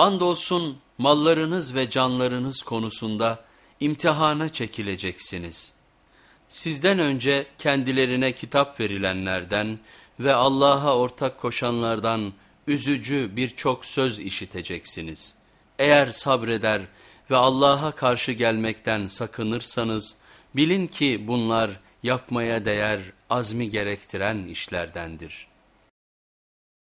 Andolsun mallarınız ve canlarınız konusunda imtihana çekileceksiniz. Sizden önce kendilerine kitap verilenlerden ve Allah'a ortak koşanlardan üzücü birçok söz işiteceksiniz. Eğer sabreder ve Allah'a karşı gelmekten sakınırsanız bilin ki bunlar yapmaya değer azmi gerektiren işlerdendir.''